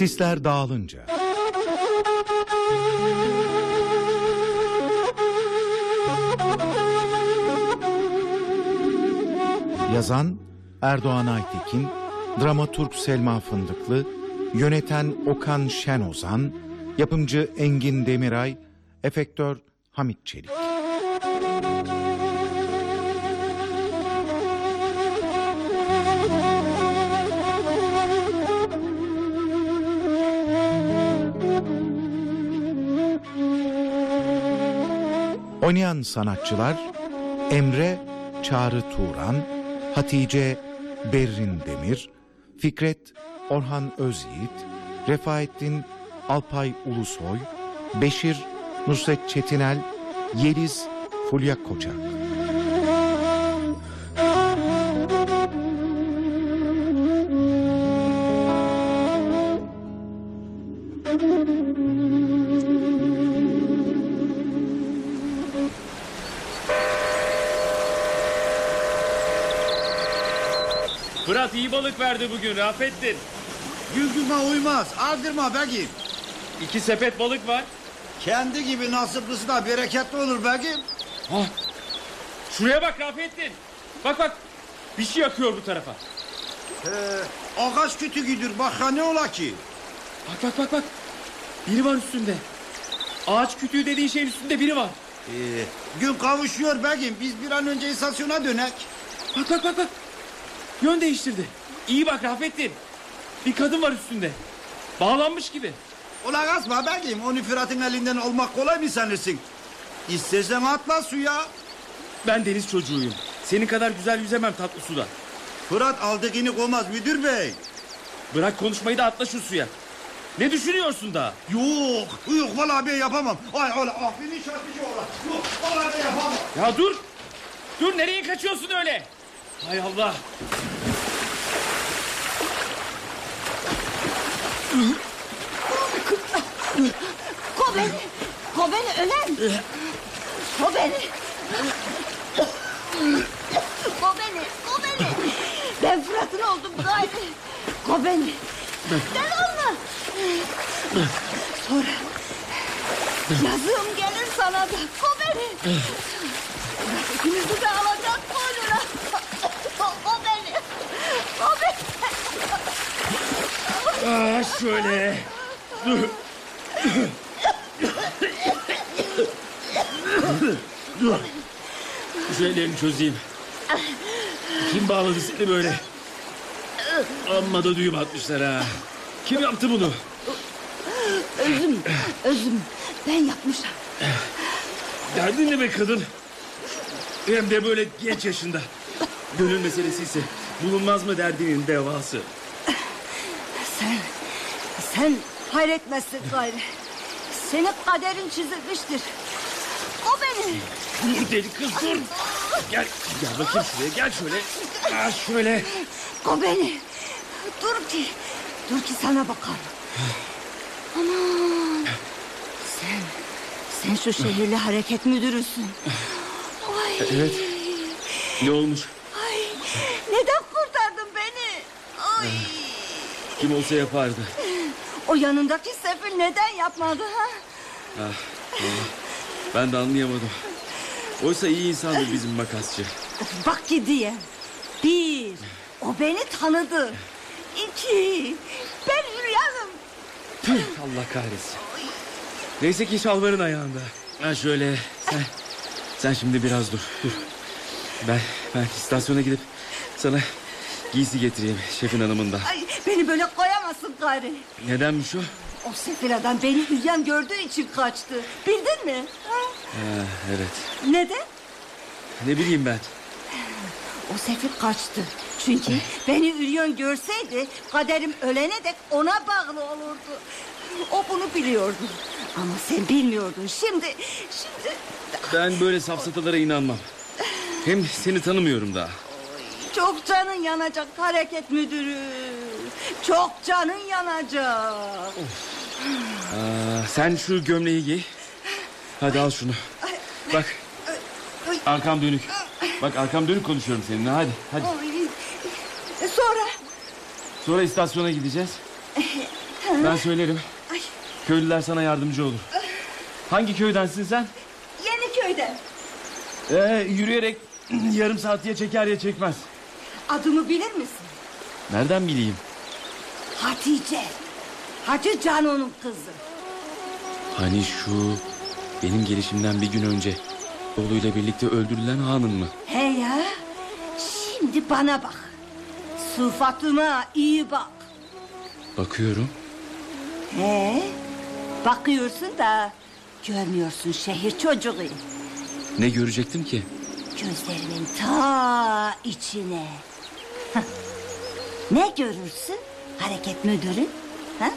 Sisler dağılınca. Yazan Erdoğan Aytekin, dramaturg Selma Fındıklı, yöneten Okan Şenozan, yapımcı Engin Demiray, efektör Hamit Çelik. Oynayan sanatçılar Emre Çağrı Turan, Hatice Berrin Demir, Fikret Orhan Özyiğit, Refaettin Alpay Ulusoy, Beşir Nusret Çetinel, Yeliz Fulya Koçak. Fırat iyi balık verdi bugün Rafettin. Güldürme uymaz. Aldırma begim. İki sepet balık var. Kendi gibi nasiplısı da bereketli olur begim. Ah, şuraya bak Rafettin. Bak bak bir şey akıyor bu tarafa. He, ağaç kütüğüdür. Bak ha ne ola ki? Bak bak bak bak. Biri var üstünde. Ağaç kütüğü dediğin şeyin üstünde biri var. Ee, gün kavuşuyor begim. Biz bir an önce istasyona dönek. Bak bak bak bak. Yön değiştirdi. İyi bak Rafettin. Bir kadın var üstünde. Bağlanmış gibi. Ulan asma begim. Onu Fırat'ın elinden almak kolay mı sanırsın? İstersen atla suya. Ben deniz çocuğuyum. Senin kadar güzel yüzemem tatlı suda. Fırat aldığını koymaz müdür bey. Bırak konuşmayı da atla şu suya. Ne düşünüyorsun daha? Yok, yok vallahi ben yapamam. Ay ola, ah beni şarkıcı ola. Yok, vallahi ben yapamam. Ya dur. Dur nereye kaçıyorsun öyle? Hay Allah. Ko beni. Ko beni ölen. Ko beni. Ko beni. Ko beni. Ben Fırat'ın oldum gayri. Ko beni. Sen olma. Sonra yazığım gelir sana da. Ko beni. Fırat ikinizi de alacak boynuna. Ko beni. Ko beni. Aa, şöyle. Dur. Dur. Şu ellerini çözeyim. Kim bağladı seni böyle? Amma da düğüm atmışlar ha. Kim yaptı bunu? Özüm. Özüm. Ben yapmışım. Derdin ne be kadın? Hem de böyle genç yaşında. Gönül meselesi ise bulunmaz mı derdinin devası? Sen, sen hayretmezsin gayrı. Senin kaderin çizilmiştir. O beni. Dur deli kız dur. Gel, gel bakayım şuraya gel şöyle. Aa, şöyle. O beni. Dur ki, dur ki sana bakalım. Aman. Sen, sen şu şehirli hareket müdürüsün. Ay. Evet. Ne olmuş? Ay, neden kurtardın beni? Ay. Kim olsa yapardı. O yanındaki sefil neden yapmadı ha? Ben de anlayamadım. Oysa iyi insandı bizim makasçı. Bak ki diye. Bir, o beni tanıdı. İki, ben Hülya'nım. Allah kahretsin. Neyse ki şalvarın ayağında. Ha şöyle sen sen şimdi biraz dur. Dur. Ben ben istasyona gidip sana giysi getireyim şefin hanımından. Ay, beni böyle koyamazsın gari. Nedenmiş o? O sefil adam beni Hülya'm gördüğü için kaçtı. Bildin mi? Ha? Ha, evet. Neden? Ne bileyim ben. O sefil kaçtı. Çünkü beni Üryon görseydi kaderim ölene dek ona bağlı olurdu. O bunu biliyordu. Ama sen bilmiyordun. Şimdi, şimdi Ben böyle safsatalara inanmam. Hem seni tanımıyorum daha. Çok canın yanacak hareket müdürü. Çok canın yanacak. Aa, sen şu gömleği giy. Hadi al şunu. Bak. Arkam dönük. Bak arkam dönük konuşuyorum seninle. Hadi hadi. E, Sonra Sonra istasyona gideceğiz. Ben söylerim. Köylüler sana yardımcı olur. Hangi köydensin sen? Yeniköy'den. Ee, yürüyerek yarım saatiye çeker ya çekmez. Adımı bilir misin? Nereden bileyim? Hatice. Hacı Cano'nun kızı. Hani şu benim gelişimden bir gün önce oğluyla birlikte öldürülen hanın mı? He ya. Şimdi bana bak. Sıfatıma iyi bak. Bakıyorum. He. Bakıyorsun da görmüyorsun şehir çocuğu. Ne görecektim ki? Gözlerimin ta içine. Hah. ne görürsün hareket müdürü? Ha?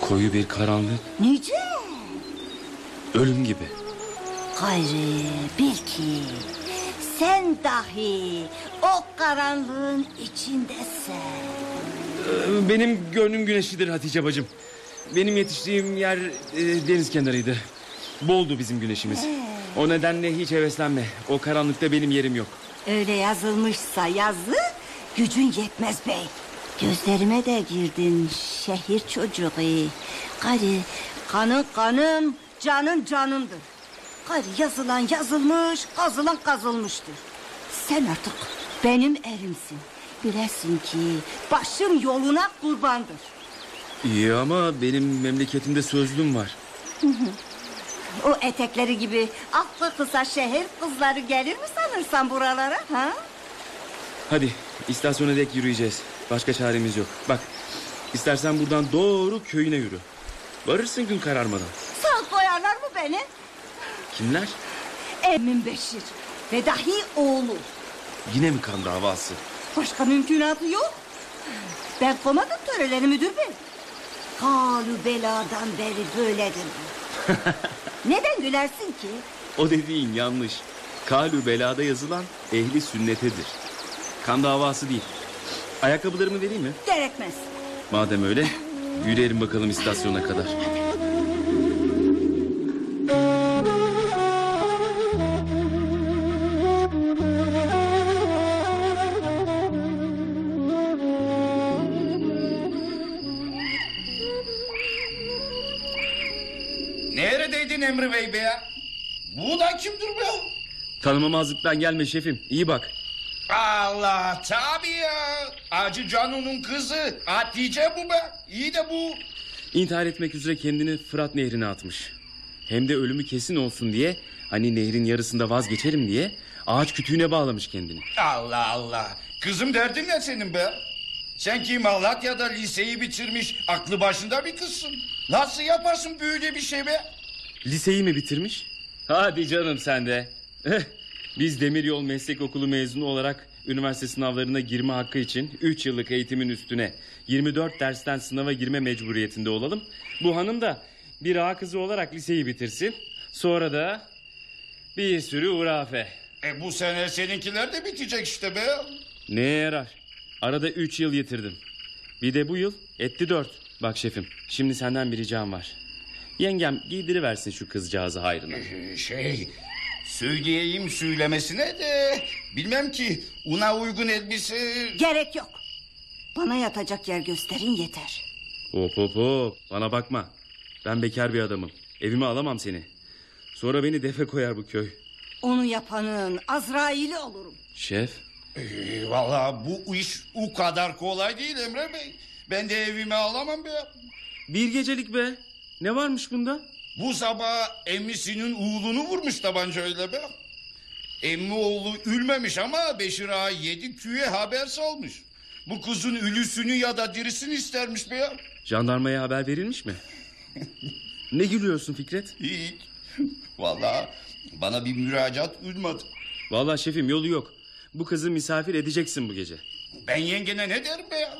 Koyu bir karanlık, Nice? ölüm gibi. Gayrı bil ki sen dahi o karanlığın içindesin. Ee, Benim gönlüm güneşlidir Hatice bacım. Benim yetiştiğim yer e, deniz kenarıydı. Boldu bizim güneşimiz. O nedenle hiç heveslenme. O karanlıkta benim yerim yok. Öyle yazılmışsa yazı gücün yetmez bey. Gözlerime de girdin şehir çocuğu. Gari kanın kanım canın canımdır. Gari yazılan yazılmış kazılan kazılmıştır. Sen artık benim erimsin. Bilesin ki başım yoluna kurbandır. İyi ama benim memleketimde sözlüm var. O etekleri gibi aklı kısa şehir kızları gelir mi sanırsan buralara ha? Hadi istasyona dek yürüyeceğiz. Başka çaremiz yok. Bak istersen buradan doğru köyüne yürü. Varırsın gün kararmadan. Sağ koyarlar mı beni? Kimler? Emin Beşir ve dahi oğlu. Yine mi kan davası? Başka mümkünatı yok. Ben komadım töreleri müdür bey. Kalu beladan beri böyledir. Neden gülersin ki? O dediğin yanlış. Kalü belada yazılan ehli sünnetedir. Kan davası değil. Ayakkabılarımı vereyim mi? Gerekmez. Madem öyle yürüyelim bakalım istasyona kadar. Bu kimdir be? Tanımamazlıktan gelme şefim. İyi bak. Allah tabii ya. Acı Cano'nun kızı Hatice bu be. İyi de bu. İntihar etmek üzere kendini Fırat Nehri'ne atmış. Hem de ölümü kesin olsun diye hani nehrin yarısında vazgeçerim diye ağaç kütüğüne bağlamış kendini. Allah Allah. Kızım derdin ne senin be? Sen ki Malatya'da liseyi bitirmiş aklı başında bir kızsın. Nasıl yaparsın böyle bir şey be? Liseyi mi bitirmiş? Hadi canım sen de. Eh, Biz Demiryol Meslek Okulu mezunu olarak üniversite sınavlarına girme hakkı için 3 yıllık eğitimin üstüne 24 dersten sınava girme mecburiyetinde olalım. Bu hanım da bir ağa kızı olarak liseyi bitirsin. Sonra da bir sürü hurafe. E bu sene seninkiler de bitecek işte be. Neye yarar? Arada 3 yıl yitirdim. Bir de bu yıl etti 4. Bak şefim şimdi senden bir ricam var. Yengem giydiriversin şu kızcağızı hayrına. Ee, Şey söyleyeyim söylemesine de bilmem ki una uygun elbise Gerek yok. Bana yatacak yer gösterin yeter. Hop hop hop bana bakma. Ben bekar bir adamım. Evime alamam seni. Sonra beni defe koyar bu köy. Onu yapanın Azrail'i olurum. Şef Ee, Valla bu iş o kadar kolay değil Emre Bey. Ben de evime alamam be. bir gecelik be. Ne varmış bunda? Bu sabah emmisinin oğlunu vurmuş tabancayla be. Emmi oğlu ülmemiş ama Beşir Ağa yedi küye haber salmış. Bu kızın ölüsünü ya da dirisini istermiş be. Jandarmaya haber verilmiş mi? ne gülüyorsun Fikret? Hiç. Valla bana bir müracaat uymadı. Vallahi şefim yolu yok. Bu kızı misafir edeceksin bu gece. Ben yengene ne derim be ya?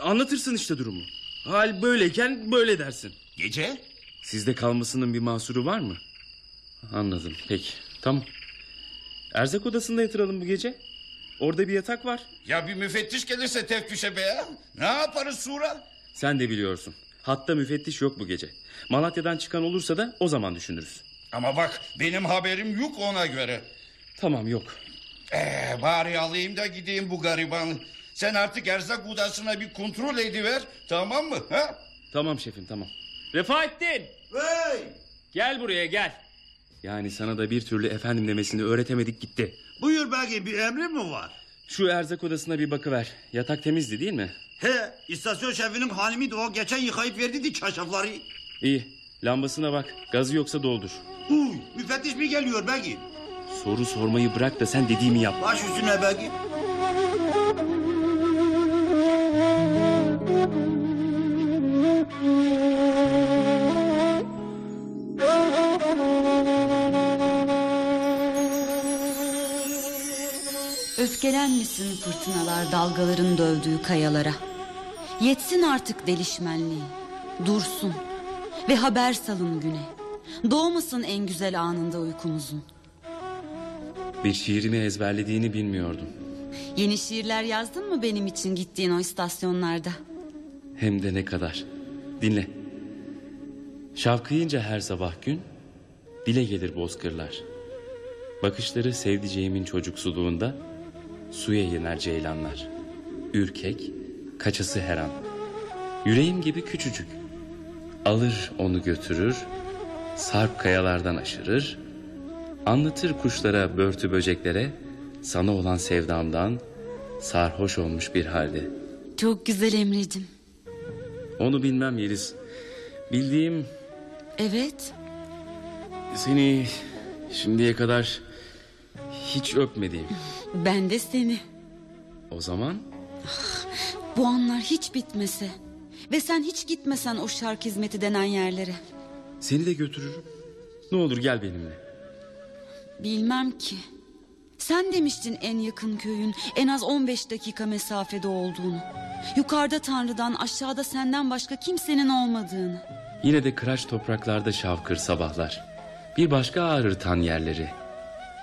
Anlatırsın işte durumu. Hal böyleyken böyle dersin. Gece? Sizde kalmasının bir mahsuru var mı? Anladım peki tamam. Erzak odasında yatıralım bu gece. Orada bir yatak var. Ya bir müfettiş gelirse tefküşe be ya. Ne yaparız Sura? Sen de biliyorsun. Hatta müfettiş yok bu gece. Malatya'dan çıkan olursa da o zaman düşünürüz. Ama bak benim haberim yok ona göre. Tamam yok. Ee, bari alayım da gideyim bu garibanı. Sen artık erzak odasına bir kontrol ediver. Tamam mı? Ha? Tamam şefim tamam. Refaettin. Hey! Gel buraya gel. Yani sana da bir türlü efendim demesini öğretemedik gitti. Buyur belki bir emrin mi var? Şu erzak odasına bir bakıver. Yatak temizdi değil mi? He, istasyon şefinin hanımıydı o. Geçen yıkayıp verdiydi çarşafları. İyi. Lambasına bak. Gazı yoksa doldur. Uy, müfettiş mi geliyor belki? Soru sormayı bırak da sen dediğimi yap. Baş üstüne belki. Öfkelenmesin fırtınalar dalgaların dövdüğü kayalara. Yetsin artık delişmenliğin. Dursun. Ve haber salın güne. Doğmasın en güzel anında uykumuzun. Bir şiirimi ezberlediğini bilmiyordum. Yeni şiirler yazdın mı benim için gittiğin o istasyonlarda? Hem de ne kadar. Dinle. Şavkıyınca her sabah gün dile gelir bozkırlar. Bakışları sevdiceğimin çocuksuluğunda suya yener ceylanlar. Ürkek, kaçası her an. Yüreğim gibi küçücük. Alır onu götürür, sarp kayalardan aşırır, anlatır kuşlara, börtü böceklere sana olan sevdamdan sarhoş olmuş bir halde. Çok güzel Emre'cim. Onu bilmem Yeliz. Bildiğim Evet. seni şimdiye kadar hiç öpmediğim. Ben de seni. O zaman Bu anlar hiç bitmese. Ve sen hiç gitmesen o şark hizmeti denen yerlere. seni de götürürüm. Ne olur gel benimle. Bilmem ki. Sen demiştin en yakın köyün en az 15 dakika mesafede olduğunu. Yukarıda Tanrı'dan aşağıda senden başka kimsenin olmadığını. Yine de kıraç topraklarda şavkır sabahlar. Bir başka ağrır tan yerleri.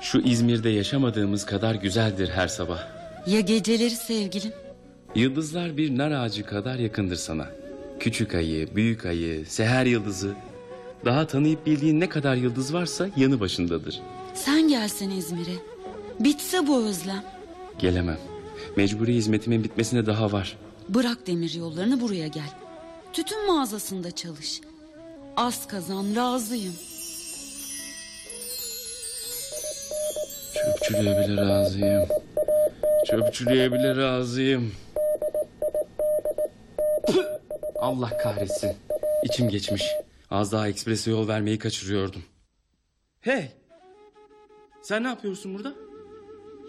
Şu İzmir'de yaşamadığımız kadar güzeldir her sabah. Ya geceleri sevgilim? Yıldızlar bir nar ağacı kadar yakındır sana. Küçük ayı, büyük ayı, seher yıldızı. Daha tanıyıp bildiğin ne kadar yıldız varsa yanı başındadır. Sen gelsen İzmir'e. Bitse bu özlem. Gelemem. Mecburi hizmetimin bitmesine daha var. Bırak demir yollarını buraya gel. Tütün mağazasında çalış. Az kazan razıyım. Çöpçülüğe bile razıyım. Çöpçülüğe bile razıyım. Allah kahretsin. İçim geçmiş. Az daha eksprese yol vermeyi kaçırıyordum. Hey! Sen ne yapıyorsun burada?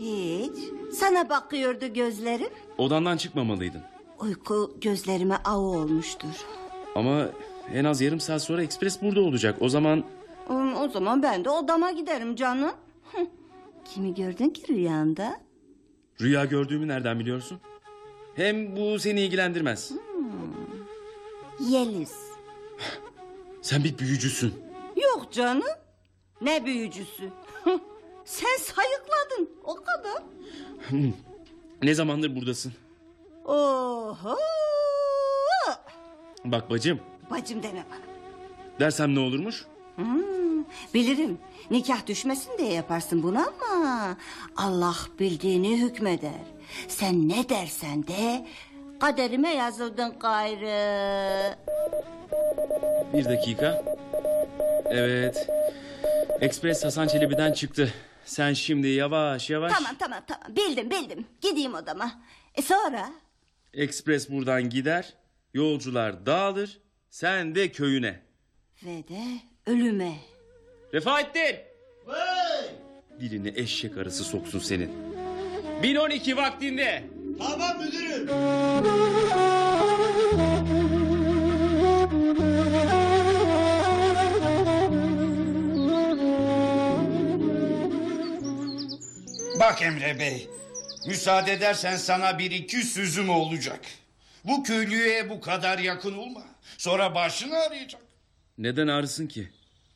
Hiç. Sana bakıyordu gözlerim. Odandan çıkmamalıydın. Uyku gözlerime av olmuştur. Ama en az yarım saat sonra ekspres burada olacak. O zaman O zaman ben de odama giderim canım. Kimi gördün ki rüyanda? rüya gördüğümü nereden biliyorsun? Hem bu seni ilgilendirmez. Yeliz. Sen bir büyücüsün. Yok canım. Ne büyücüsü. Sen sayıkladın o kadar. Ne zamandır buradasın? Oho. Bak bacım. Bacım deme bana. Dersem ne olurmuş? Hmm, bilirim. Nikah düşmesin diye yaparsın bunu ama... Allah bildiğini hükmeder. Sen ne dersen de... Kaderime yazıldın gayrı. Bir dakika. Evet. Ekspres Hasan Çelebi'den çıktı. Sen şimdi yavaş yavaş... Tamam tamam tamam bildim bildim. Gideyim odama. E sonra? Ekspres buradan gider. Yolcular dağılır. Sen de köyüne. Ve de ölüme. Refaettin! Diline eşek arısı soksun senin. 1012 vaktinde. Tamam müdürüm. Bak Emre Bey. Müsaade edersen sana bir iki sözüm olacak. Bu köylüye bu kadar yakın olma. Sonra başını arayacak. Neden ağrısın ki?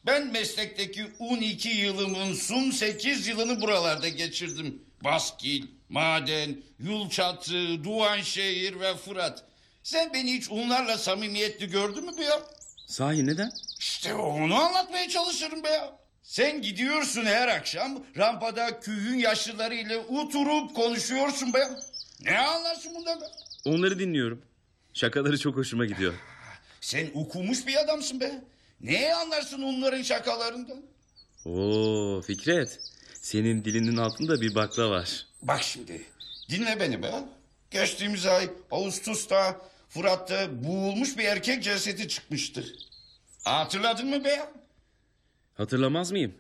Ben meslekteki 12 yılımın son 8 yılını buralarda geçirdim. Baskil, Maden, Yulçatı, Doğanşehir ve Fırat. Sen beni hiç onlarla samimiyetli gördün mü be ya? Sahi neden? İşte onu anlatmaya çalışırım be ya. Sen gidiyorsun her akşam rampada köyün yaşlılarıyla oturup konuşuyorsun be. Ne anlarsın bundan be? Onları dinliyorum. Şakaları çok hoşuma gidiyor. Sen okumuş bir adamsın be. Ne anlarsın onların şakalarından? Oo Fikret. Senin dilinin altında bir bakla var. Bak şimdi dinle beni be. Geçtiğimiz ay Ağustos'ta Fırat'ta boğulmuş bir erkek cesedi çıkmıştı. Hatırladın mı be? Hatırlamaz mıyım?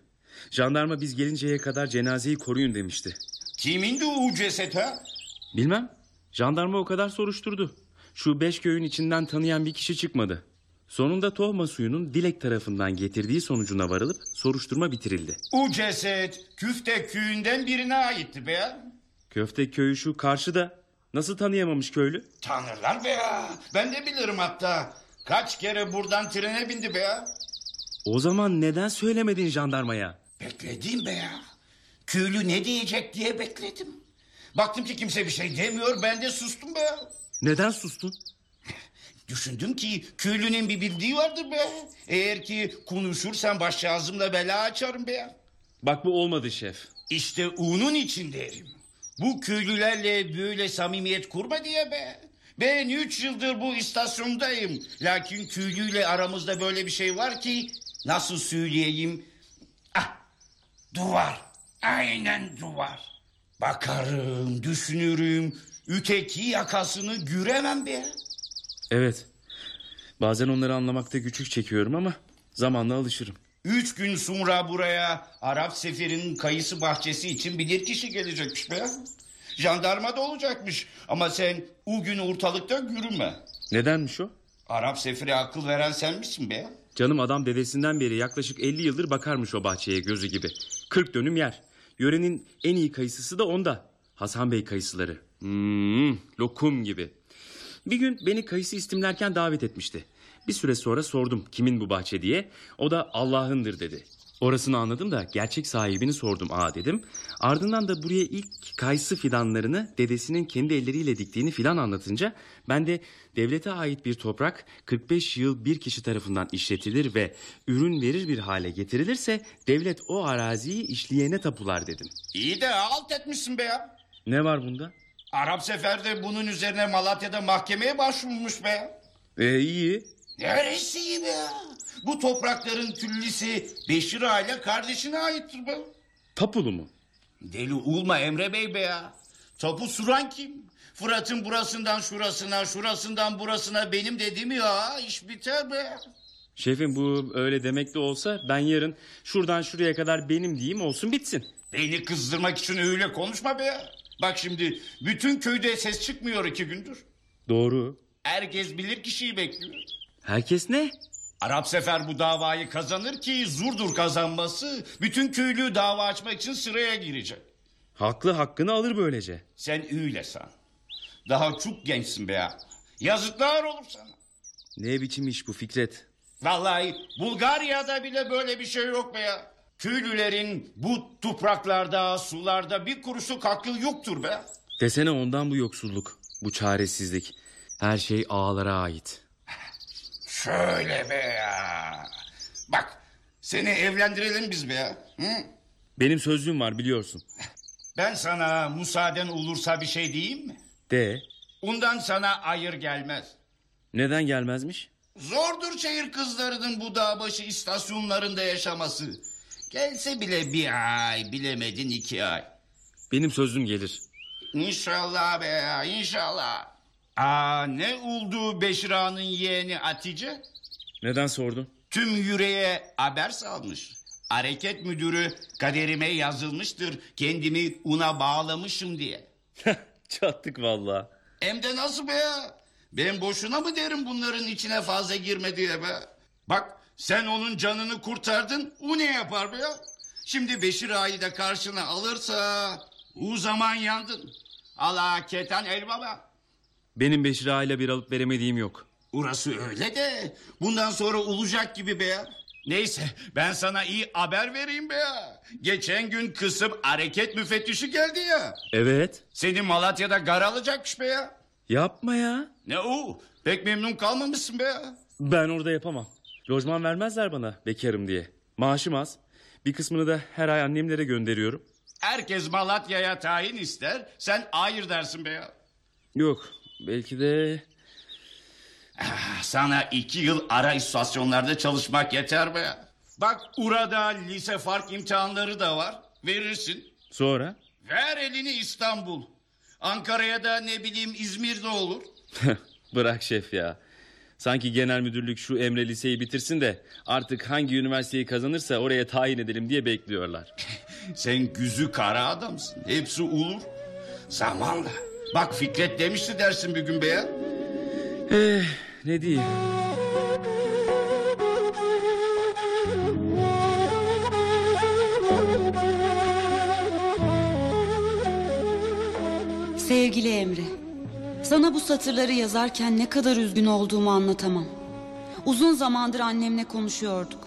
Jandarma biz gelinceye kadar cenazeyi koruyun demişti. Kimindi o ceset ha? Bilmem. Jandarma o kadar soruşturdu. Şu beş köyün içinden tanıyan bir kişi çıkmadı. Sonunda tohma suyunun Dilek tarafından getirdiği sonucuna varılıp soruşturma bitirildi. O ceset Küfte köyünden birine aitti be. Köfte köyü şu karşıda. Nasıl tanıyamamış köylü? Tanırlar be ya. Ben de bilirim hatta. Kaç kere buradan trene bindi be ya. O zaman neden söylemedin jandarmaya? Bekledim be ya. Köylü ne diyecek diye bekledim. Baktım ki kimse bir şey demiyor ben de sustum be ya. Neden sustun? Düşündüm ki köylünün bir bildiği vardır be. Eğer ki konuşursam başağızımla bela açarım be. Bak bu olmadı şef. İşte onun için derim. Bu köylülerle böyle samimiyet kurma diye be. Ben üç yıldır bu istasyondayım. Lakin köylüyle aramızda böyle bir şey var ki... ...nasıl söyleyeyim... Ah, duvar. Aynen duvar. Bakarım, düşünürüm. Öteki yakasını göremem be. Evet. Bazen onları anlamakta güçlük çekiyorum ama zamanla alışırım. Üç gün sonra buraya Arap seferinin kayısı bahçesi için bilir kişi gelecekmiş be. Jandarma da olacakmış ama sen o gün ortalıkta görünme. Nedenmiş o? Arap sefere akıl veren sen misin be? Canım adam dedesinden beri yaklaşık 50 yıldır bakarmış o bahçeye gözü gibi. 40 dönüm yer. Yörenin en iyi kayısısı da onda. Hasan Bey kayısıları. Hmm, lokum gibi. Bir gün beni kayısı istimlerken davet etmişti. Bir süre sonra sordum kimin bu bahçe diye. O da Allah'ındır dedi. Orasını anladım da gerçek sahibini sordum aa dedim. Ardından da buraya ilk kayısı fidanlarını dedesinin kendi elleriyle diktiğini filan anlatınca ben de devlete ait bir toprak 45 yıl bir kişi tarafından işletilir ve ürün verir bir hale getirilirse devlet o araziyi işleyene tapular dedim. İyi de alt etmişsin be ya. Ne var bunda? Arap seferde bunun üzerine Malatya'da mahkemeye başvurmuş be. E iyi. Neresi iyi be? Bu toprakların küllisi Beşir Ağa ile kardeşine aittir be. Tapulu mu? Deli olma Emre Bey be ya. Tapu suran kim? Fırat'ın burasından şurasına, şurasından burasına benim dediğim ya iş biter be. Şefim bu öyle demek de olsa ben yarın şuradan şuraya kadar benim diyeyim olsun bitsin. Beni kızdırmak için öyle konuşma be. Bak şimdi bütün köyde ses çıkmıyor iki gündür. Doğru. Herkes bilir kişiyi bekliyor. Herkes ne? Arap Sefer bu davayı kazanır ki zurdur kazanması. Bütün köylü dava açmak için sıraya girecek. Haklı hakkını alır böylece. Sen öyle san. Daha çok gençsin be ya. Yazıklar olur sana. Ne biçim iş bu Fikret? Vallahi Bulgarya'da bile böyle bir şey yok be ya. Köylülerin bu topraklarda, sularda bir kuruşluk hakkı yoktur be. Desene ondan bu yoksulluk, bu çaresizlik. Her şey ağalara ait. Şöyle be ya. Bak seni evlendirelim biz be ya. Hı? Benim sözlüğüm var biliyorsun. Ben sana müsaaden olursa bir şey diyeyim mi? De Ondan sana ayır gelmez. neden gelmezmiş? Zordur şehir kızlarının bu dağ başı istasyonlarında yaşaması. Gelse bile bir ay bilemedin iki ay. Benim sözlüğüm gelir. İnşallah be ya inşallah. Aa ne oldu Beşir Ağa'nın yeğeni Hatice? Neden sordun? Tüm yüreğe haber salmış. Hareket müdürü kaderime yazılmıştır. Kendimi una bağlamışım diye. Çattık vallahi. Hem de nasıl be ya? Ben boşuna mı derim bunların içine fazla girme diye be? Bak sen onun canını kurtardın. O ne yapar be ya? Şimdi Beşir Ağa'yı da karşına alırsa... ...o zaman yandın. Allah keten el baba. Benim Beşir Ağa ile bir alıp veremediğim yok. Orası öyle de bundan sonra olacak gibi be ya. Neyse ben sana iyi haber vereyim be ya. Geçen gün kısım hareket müfettişi geldi ya. Evet. Seni Malatya'da gar alacakmış be ya. Yapma ya. Ne o? Pek memnun kalmamışsın be ya. Ben orada yapamam. Lojman vermezler bana bekarım diye. Maaşım az. Bir kısmını da her ay annemlere gönderiyorum. Herkes Malatya'ya tayin ister. Sen hayır dersin be ya. Yok belki de... Sana iki yıl ara istasyonlarda çalışmak yeter be ya. Bak Ura'da lise fark imtihanları da var. Verirsin. Sonra? Ver elini İstanbul. Ankara'ya da ne bileyim İzmir'de olur. Bırak şef ya. Sanki genel müdürlük şu Emre liseyi bitirsin de artık hangi üniversiteyi kazanırsa oraya tayin edelim diye bekliyorlar. Sen güzü kara adamsın. Hepsi olur. Zamanla. Bak Fikret demişti dersin bir gün be ya. Eh, ne diyeyim? Sevgili Emre, sana bu satırları yazarken ne kadar üzgün olduğumu anlatamam. Uzun zamandır annemle konuşuyorduk.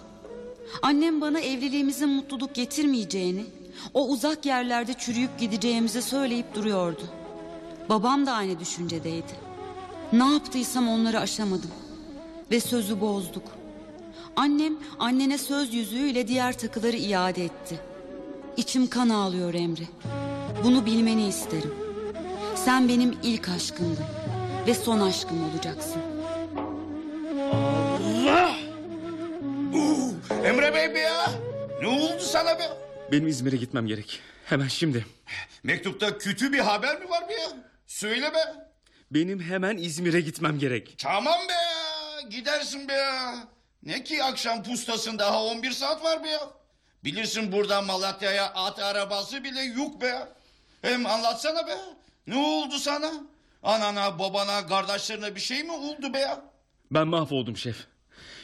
Annem bana evliliğimizin mutluluk getirmeyeceğini, o uzak yerlerde çürüyüp gideceğimizi söyleyip duruyordu. Babam da aynı düşüncedeydi. Ne yaptıysam onları aşamadım ve sözü bozduk. Annem annene söz yüzüğüyle diğer takıları iade etti. İçim kan ağlıyor Emre. Bunu bilmeni isterim. Sen benim ilk aşkımdın ve son aşkım olacaksın. Uu, Emre Bey be ya. Ne oldu sana be? Benim İzmir'e gitmem gerek. Hemen şimdi. Mektupta kötü bir haber mi var be ya? Söyle be. Benim hemen İzmir'e gitmem gerek. Tamam be ya. Gidersin be ya. Ne ki akşam pustasın daha 11 saat var be ya. Bilirsin buradan Malatya'ya at arabası bile yok be ya. Hem anlatsana be. Ne oldu sana? Anana, babana, kardeşlerine bir şey mi oldu be ya? Ben mahvoldum şef.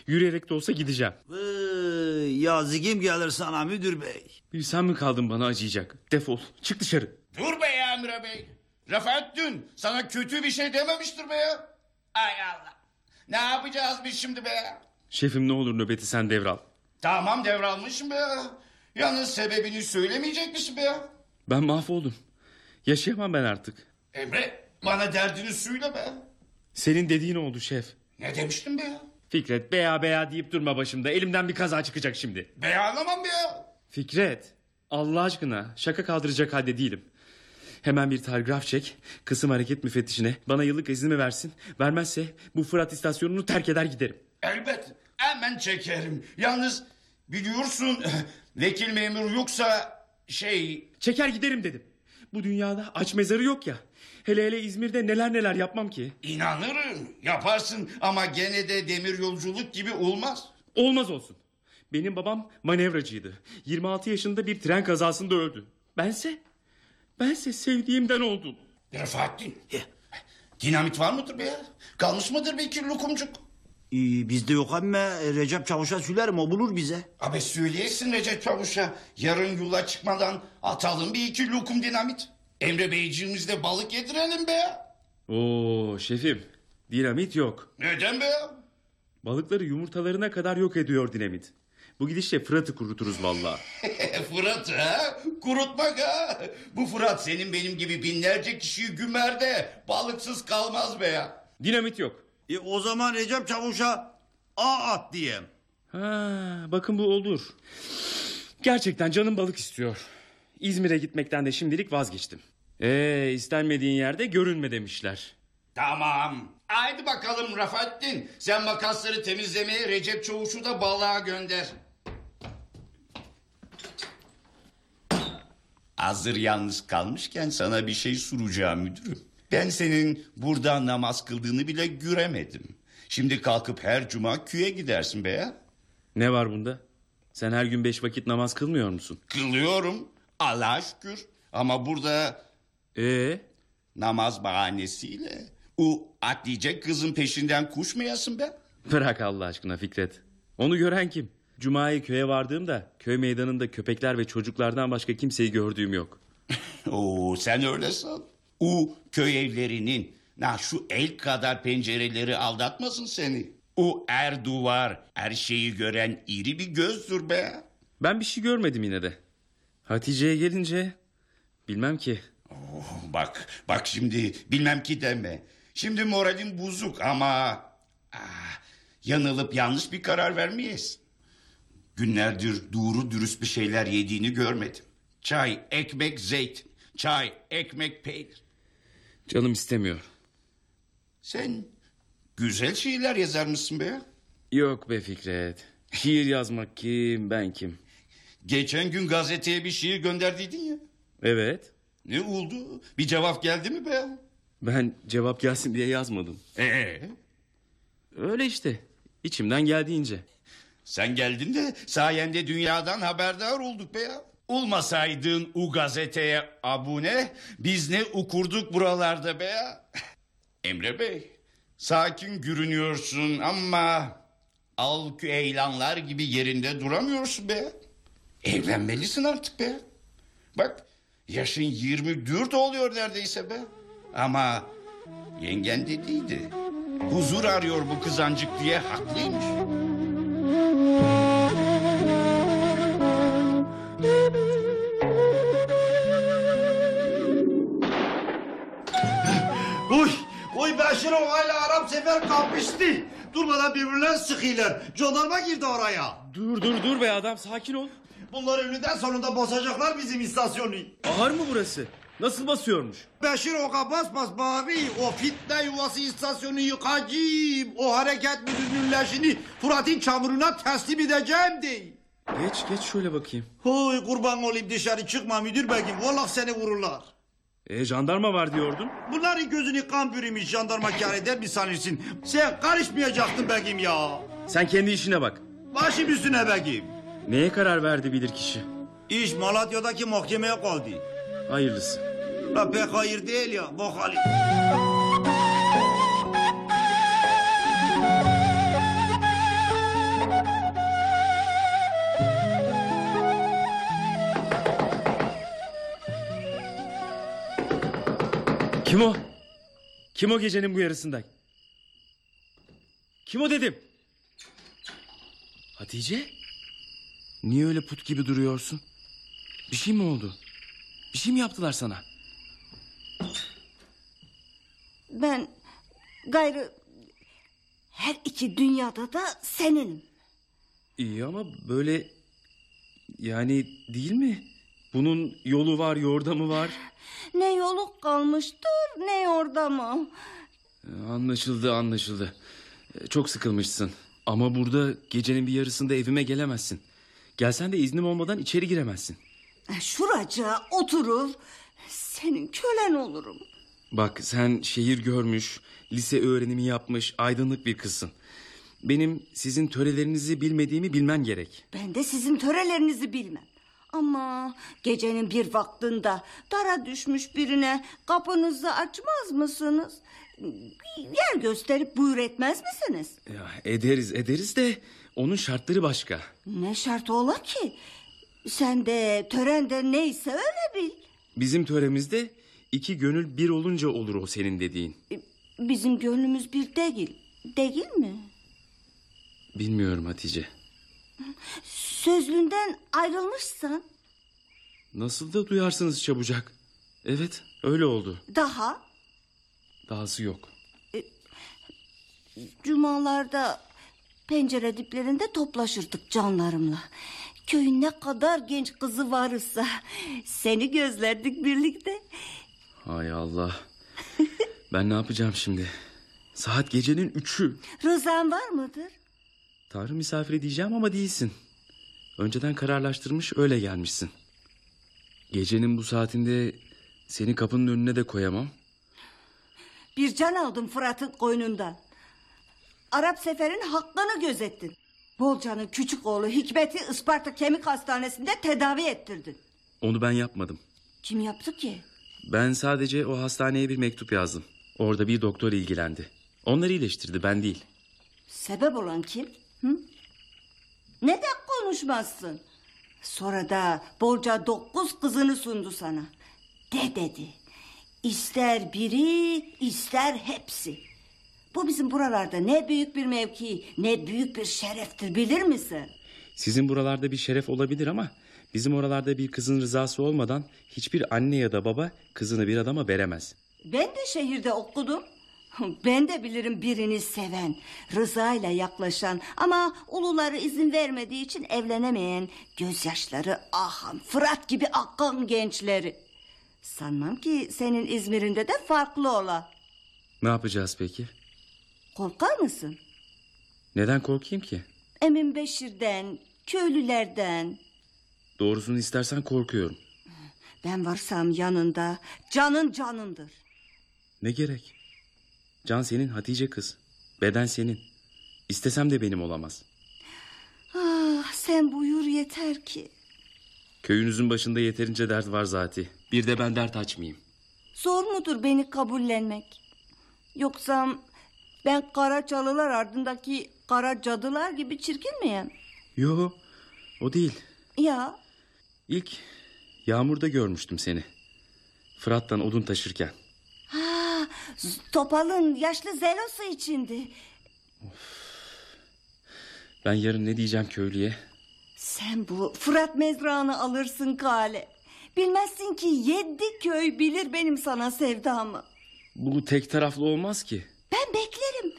Yürüyerek de olsa gideceğim. Vay, yazıgım gelir sana müdür bey. Bir sen mi kaldın bana acıyacak? Defol. Çık dışarı. Dur be ya Emre Bey. Rafet dün sana kötü bir şey dememiştir be ya. Ay Allah. Ne yapacağız biz şimdi be ya? Şefim ne olur nöbeti sen devral. Tamam devralmışım be ya. Yalnız sebebini söylemeyecek misin be ya? Ben mahvoldum. Yaşayamam ben artık. Emre bana derdini söyle be. Senin dediğin oldu şef. Ne demiştin be ya? Fikret beya beya deyip durma başımda. Elimden bir kaza çıkacak şimdi. Beyanlamam be ya. Fikret Allah aşkına şaka kaldıracak halde değilim. Hemen bir telgraf çek. Kısım hareket müfettişine bana yıllık iznimi versin. Vermezse bu Fırat istasyonunu terk eder giderim. Elbet hemen çekerim. Yalnız biliyorsun vekil memur yoksa şey... Çeker giderim dedim. Bu dünyada aç mezarı yok ya. Hele hele İzmir'de neler neler yapmam ki. inanırım yaparsın ama gene de demir yolculuk gibi olmaz. Olmaz olsun. Benim babam manevracıydı. 26 yaşında bir tren kazasında öldü. Bense, bense sevdiğimden oldum. Refahattin. Dinamit var mıdır be ya? Kalmış mıdır bir lokumcuk? Ee, bizde yok ama Recep Çavuş'a söylerim o bulur bize. Abi söyleyeksin Recep Çavuş'a. Yarın yola çıkmadan atalım bir iki lokum dinamit. Emre Beyciğimizle balık yedirelim be ya. Oo şefim, dinamit yok. Neden be ya? Balıkları yumurtalarına kadar yok ediyor dinamit. Bu gidişle Fırat'ı kuruturuz vallahi. Fırat ha? Kurutmak ha? Bu Fırat senin benim gibi binlerce kişiyi gümerde balıksız kalmaz be ya. Dinamit yok. E, o zaman Recep Çavuş'a A at diyem. Ha, bakın bu olur. Gerçekten canım balık istiyor. İzmir'e gitmekten de şimdilik vazgeçtim. Ee, istenmediğin yerde görünme demişler. Tamam. Haydi bakalım Rafattin. Sen makasları temizlemeye Recep Çavuş'u da balığa gönder. Hazır yalnız kalmışken sana bir şey soracağım müdürüm. Ben senin burada namaz kıldığını bile göremedim. Şimdi kalkıp her cuma küye gidersin be ya. Ne var bunda? Sen her gün beş vakit namaz kılmıyor musun? Kılıyorum Allah'a şükür. Ama burada Ee, namaz bahanesiyle o Hatice kızın peşinden koşmayasın be. bırak Allah aşkına Fikret. Onu gören kim? Cuma'yı köye vardığımda köy meydanında köpekler ve çocuklardan başka kimseyi gördüğüm yok. Oo sen öyle san. O köy evlerinin na şu el kadar pencereleri aldatmasın seni. O er duvar her şeyi gören iri bir gözdür be. Ben bir şey görmedim yine de. Hatice'ye gelince bilmem ki. Bak bak şimdi bilmem ki deme. Şimdi moralim bozuk ama ah, yanılıp yanlış bir karar vermeyiz. Günlerdir doğru dürüst bir şeyler yediğini görmedim. Çay, ekmek, zeytin. Çay, ekmek, peynir. Canım istemiyor. Sen güzel şeyler yazar mısın be? Yok be Fikret. Şiir yazmak kim ben kim? Geçen gün gazeteye bir şiir gönderdiydin ya. Evet. Ne oldu? Bir cevap geldi mi be? Ben cevap gelsin diye yazmadım. Ee, Öyle işte. İçimden geldiğince. sen geldin de sayende dünyadan haberdar olduk be ya. Olmasaydın o gazeteye abone biz ne okurduk buralarda be ya. Emre Bey sakin görünüyorsun ama alkü eylanlar gibi yerinde duramıyorsun be. Evlenmelisin artık be. Bak yaşın 24 oluyor neredeyse be. Ama yengen dediydi. Huzur arıyor bu kızancık diye haklıymış. Uy, uy Beşir Oga'yla Arap sefer kapıştı. Durmadan birbirlerine sıkıyorlar. Jandarma girdi oraya. Dur dur dur be adam sakin ol. Bunlar önünden sonunda basacaklar bizim istasyonu. Ahır mı burası? Nasıl basıyormuş? Beşir Oga bas bas bağırıyor. O fitne yuvası istasyonu yıkacağım. O hareket müdürünün leşini Fırat'ın çamuruna teslim edeceğim değil. Geç geç şöyle bakayım. Huy kurban olayım dışarı çıkma müdür bekim. Vallahi seni vururlar. E jandarma var diyordun. Bunların gözünü kan bürümüş jandarma kar eder mi sanırsın? Sen karışmayacaktın bekim ya. Sen kendi işine bak. Başım üstüne bekim. Neye karar verdi bilir kişi? İş Malatya'daki mahkemeye kaldı. Hayırlısı. La pek hayır değil ya. Bak Ali. Kim o? Kim o gecenin bu yarısında? Kim o dedim? Hatice? Niye öyle put gibi duruyorsun? Bir şey mi oldu? Bir şey mi yaptılar sana? Ben gayrı her iki dünyada da senin. İyi ama böyle yani değil mi? Bunun yolu var, yordamı var. Ne yoluk kalmıştır ne yordamı. Anlaşıldı, anlaşıldı. Çok sıkılmışsın. Ama burada gecenin bir yarısında evime gelemezsin. Gelsen de iznim olmadan içeri giremezsin. Şuracığa oturur senin kölen olurum. Bak sen şehir görmüş, lise öğrenimi yapmış, aydınlık bir kızsın. Benim sizin törelerinizi bilmediğimi bilmen gerek. Ben de sizin törelerinizi bilmem. Ama gecenin bir vaktinde dara düşmüş birine kapınızı açmaz mısınız? Yer gösterip buyur etmez misiniz? Ya, ederiz ederiz de onun şartları başka. Ne şart ola ki? Sen de törende neyse öyle bil. Bizim töremizde iki gönül bir olunca olur o senin dediğin. Bizim gönlümüz bir değil. Değil mi? Bilmiyorum Hatice. Sözlüğünden ayrılmışsan Nasıl da duyarsınız çabucak. Evet öyle oldu. daha Dahası yok. cumalarda pencere diplerinde toplaşırdık canlarımla. Köyün ne kadar genç kızı varsa seni gözlerdik birlikte. Hay Allah. ben ne yapacağım şimdi? Saat gecenin üçü. Rızan var mıdır? Tanrı misafiri diyeceğim ama değilsin. Önceden kararlaştırmış öyle gelmişsin. Gecenin bu saatinde seni kapının önüne de koyamam. Bir can aldım Fırat'ın koynundan. Arap seferin hakkını gözettin. Bolca'nın küçük oğlu Hikmet'i Isparta Kemik Hastanesi'nde tedavi ettirdin. Onu ben yapmadım. Kim yaptı ki? Ben sadece o hastaneye bir mektup yazdım. Orada bir doktor ilgilendi. Onları iyileştirdi ben değil. Sebep olan kim? Hı? Neden konuşmazsın? Sonra da Bolca dokuz kızını sundu sana. De dedi. İster biri ister hepsi. Bu bizim buralarda ne büyük bir mevki ne büyük bir şereftir bilir misin? Sizin buralarda bir şeref olabilir ama bizim oralarda bir kızın rızası olmadan hiçbir anne ya da baba kızını bir adama veremez. Ben de şehirde okudum. Ben de bilirim birini seven, rızayla yaklaşan ama uluları izin vermediği için evlenemeyen, gözyaşları ahan, Fırat gibi akan gençleri. Sanmam ki senin İzmir'inde de farklı ola. Ne yapacağız peki? Korkar mısın? Neden korkayım ki? Emin Beşir'den, köylülerden. Doğrusunu istersen korkuyorum. Ben varsam yanında canın canındır. Ne gerek? Can senin Hatice kız. Beden senin. İstesem de benim olamaz. Ah sen buyur yeter ki. Köyünüzün başında yeterince dert var zati. Bir de ben dert açmayayım. Zor mudur beni kabullenmek? Yoksa ben kara çalılar ardındaki kara cadılar gibi çirkin miyim? Yo, o değil. Ya İlk yağmurda görmüştüm seni. Fırat'tan odun taşırken. ha, topalın yaşlı zelosu içindi. Ben yarın ne diyeceğim köylüye? Sen bu Fırat mezrağını alırsın kale. Bilmezsin ki yedi köy bilir benim sana sevdamı. Bu tek taraflı olmaz ki. Ben beklerim.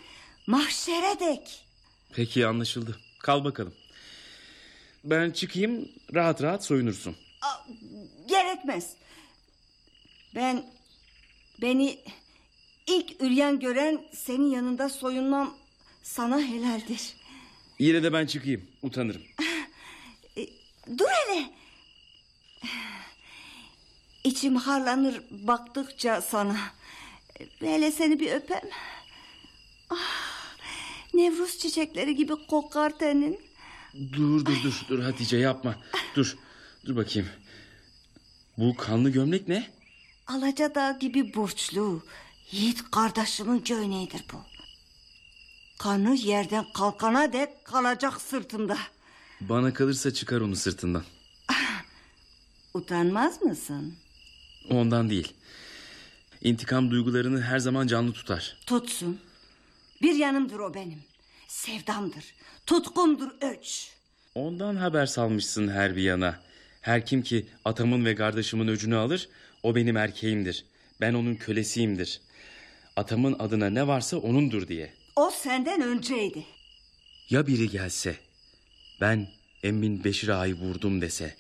Mahşere dek. Peki anlaşıldı. Kal bakalım. Ben çıkayım rahat rahat soyunursun. Aa, gerekmez. Ben beni ilk üryan gören senin yanında soyunmam sana helaldir. Yine de ben çıkayım. Utanırım. E, dur hele. İçim harlanır baktıkça sana. Hele seni bir öpem. Ah, Nevruz çiçekleri gibi kokar tenin. Dur dur dur dur Hatice yapma. Dur. Dur bakayım. Bu kanlı gömlek ne? Alacadağ gibi burçlu. Yiğit kardeşimin göğneğidir bu. Kanı yerden kalkana dek kalacak sırtımda. Bana kalırsa çıkar onu sırtından. Utanmaz mısın? Ondan değil. İntikam duygularını her zaman canlı tutar. Tutsun. Bir yanımdır o benim. Sevdamdır. Tutkumdur öç. Ondan haber salmışsın her bir yana. Her kim ki atamın ve kardeşimin öcünü alır, o benim erkeğimdir. Ben onun kölesiyimdir. Atamın adına ne varsa onundur diye. O senden önceydi. Ya biri gelse, ben emmin Beşir ağayı vurdum dese,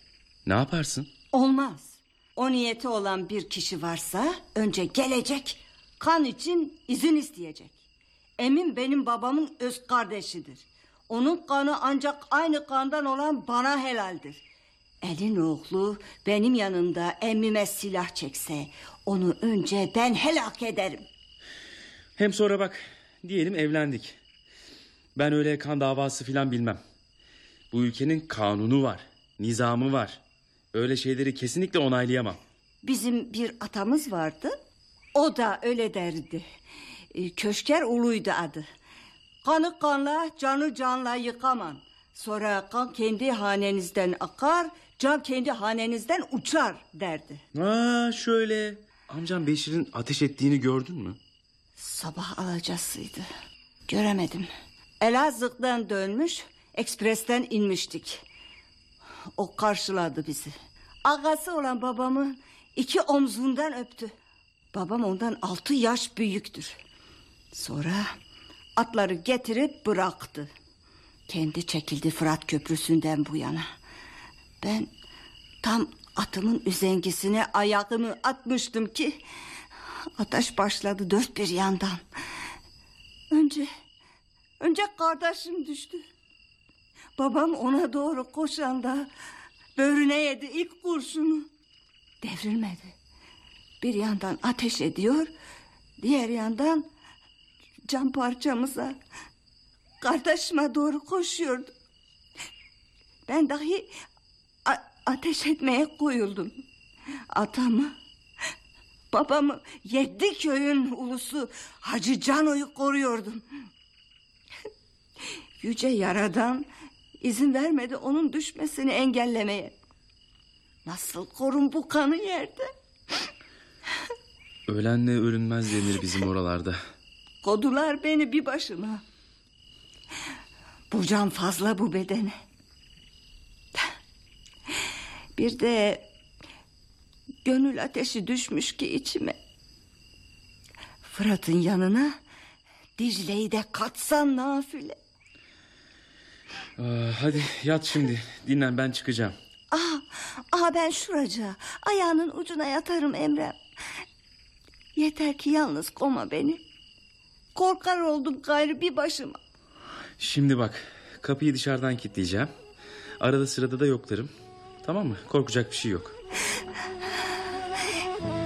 ne yaparsın? Olmaz. O niyeti olan bir kişi varsa önce gelecek, kan için izin isteyecek. Emin benim babamın öz kardeşidir. Onun kanı ancak aynı kandan olan bana helaldir. Elin oğlu benim yanımda emmime silah çekse onu önce ben helak ederim. Hem sonra bak, diyelim evlendik. Ben öyle kan davası filan bilmem. Bu ülkenin kanunu var, nizamı var. Öyle şeyleri kesinlikle onaylayamam. Bizim bir atamız vardı. O da öyle derdi. E, Köşker uluydu adı. Kanı kanla, canı canla yıkaman. Sonra kan kendi hanenizden akar, can kendi hanenizden uçar derdi. Aa şöyle. Amcam Beşir'in ateş ettiğini gördün mü? Sabah alacasıydı. Göremedim. Elazığ'dan dönmüş, ekspresten inmiştik. O karşıladı bizi. Agası olan babamı iki omzundan öptü. Babam ondan altı yaş büyüktür. Sonra atları getirip bıraktı. Kendi çekildi Fırat Köprüsü'nden bu yana. Ben tam atımın üzengisine ayağımı atmıştım ki... ...ateş başladı dört bir yandan. Önce, önce kardeşim düştü. Babam ona doğru koşanda böğrüne yedi ilk kurşunu. Devrilmedi. Bir yandan ateş ediyor, diğer yandan cam parçamıza, kardeşime doğru koşuyordu. Ben dahi ateş etmeye koyuldum. Atamı, babamı yedi köyün ulusu Hacı Cano'yu koruyordum. Yüce Yaradan izin vermedi onun düşmesini engellemeye. Nasıl korun bu kanı yerde? Ölenle ölünmez denir bizim oralarda. Kodular beni bir başıma. Bu can fazla bu bedene. Bir de gönül ateşi düşmüş ki içime. Fırat'ın yanına Dicle'yi de katsan nafile. Aa, hadi yat şimdi. Dinlen ben çıkacağım. Aha, aha ben şuraca ayağının ucuna yatarım Emrem. Yeter ki yalnız koma beni. Korkar oldum gayrı bir başıma. Şimdi bak kapıyı dışarıdan kilitleyeceğim. Arada sırada da yoklarım. Tamam mı? Korkacak bir şey yok.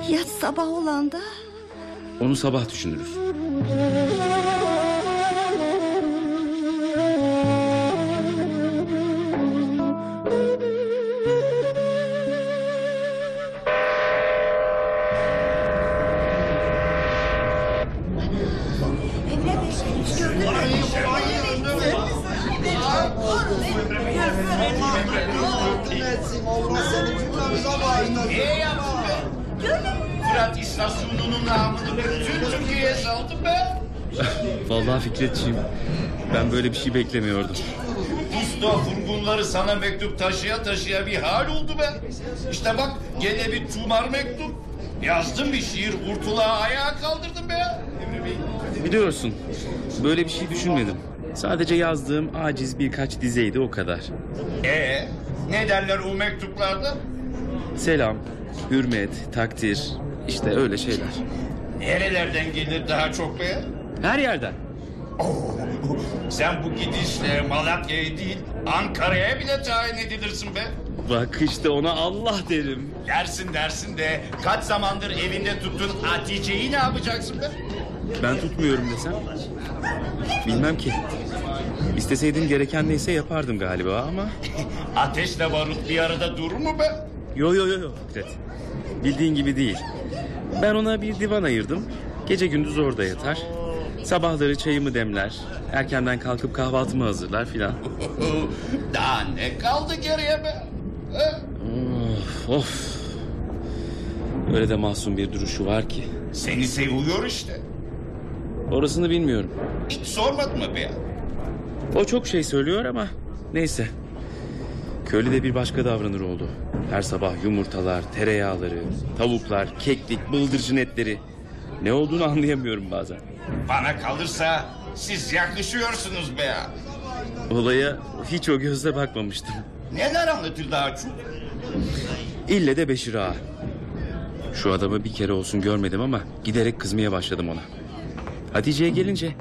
Ya sabah olan da Onu sabah düşünürüz. Vallahi Fikretciğim ben böyle bir şey beklemiyordum. Usta furgunları sana mektup taşıya taşıya bir hal oldu be. İşte bak gene bir tumar mektup. Yazdım bir şiir kurtuluğa ayağa kaldırdım be. Emre Bey. Biliyorsun böyle bir şey düşünmedim. Sadece yazdığım aciz birkaç dizeydi o kadar. Ee, ne derler o mektuplarda? Selam, hürmet, takdir işte öyle şeyler. Nerelerden gelir daha çok be? Her yerden. Sen bu gidişle Malatya'ya değil Ankara'ya bile tayin edilirsin be. Bak işte ona Allah derim. Dersin dersin de kaç zamandır evinde tuttun Hatice'yi ne yapacaksın be? Ben tutmuyorum desem. Bilmem ki. İsteseydim gereken neyse yapardım galiba ama... Ateşle barut bir arada durur mu be? Yo yo yo yo Fikret. Bildiğin gibi değil. Ben ona bir divan ayırdım. Gece gündüz orada yatar. Sabahları çayımı demler. Erkenden kalkıp kahvaltımı hazırlar filan. Daha ne kaldı geriye be? Of of. Öyle de masum bir duruşu var ki. Seni seviyor işte. Orasını bilmiyorum. Hiç sormadın mı be? O çok şey söylüyor ama neyse. Köylü de bir başka davranır oldu. Her sabah yumurtalar, tereyağları, tavuklar, keklik, bıldırcın etleri. Ne olduğunu anlayamıyorum bazen. Bana kalırsa siz yakışıyorsunuz be. Olaya hiç o gözle bakmamıştım. Neler anlatır daha çok? İlle de Beşir Ağa. Şu adamı bir kere olsun görmedim ama giderek kızmaya başladım ona. Hatice'ye gelince